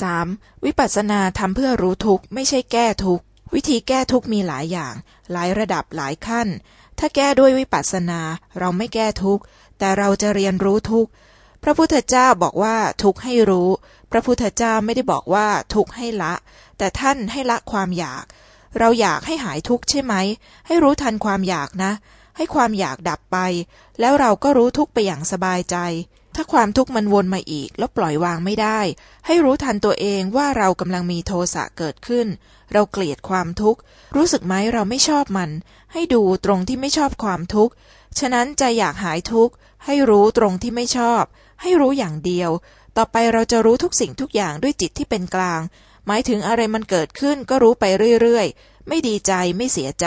3. วิปัสสนาทำเพื่อรู้ทุกข์ไม่ใช่แก้ทุกข์ วิธีแก้ทุกข์มีหลายอย่าง หลายระดับหลายขั้น ถ้าแก้ด้วยวิปัสสนาเราไม่แก้ทุกข์แต่เราจะเรียนรู้ทุกข์พระพุทธเจ้าบอกว่าทุกข์ให้รู้ พระพุทธเจ้าไม่ได้บอกว่าทุกข์ให้ละ แต่ท่านให้ละความอยาก เราอยากให้หายทุกข์ใช่ไหม ให้รู้ทันความอยากนะ ให้ความอยากดับไป แล้วเราก็รู้ทุกข์ไปอย่างสบายใจ ถ้าความทุกข์มันวนมาอีก แล้วปล่อยวางไม่ได้ ให้รู้ทันตัวเองว่าเรากำลังมีโทสะเกิดขึ้น เราเกลียดความทุกข์ รู้สึกไหมเราไม่ชอบมัน ให้ดูตรงที่ไม่ชอบความทุกข์ ฉะนั้นจะอยากหายทุกข์ ให้รู้ตรงที่ไม่ชอบ ให้รู้อย่างเดียว ต่อไปเราจะรู้ทุกสิ่งทุกอย่างด้วยจิตที่เป็นกลาง หมายถึงอะไรมันเกิดขึ้นก็รู้ไปเรื่อยๆ ไม่ดีใจไม่เสียใจ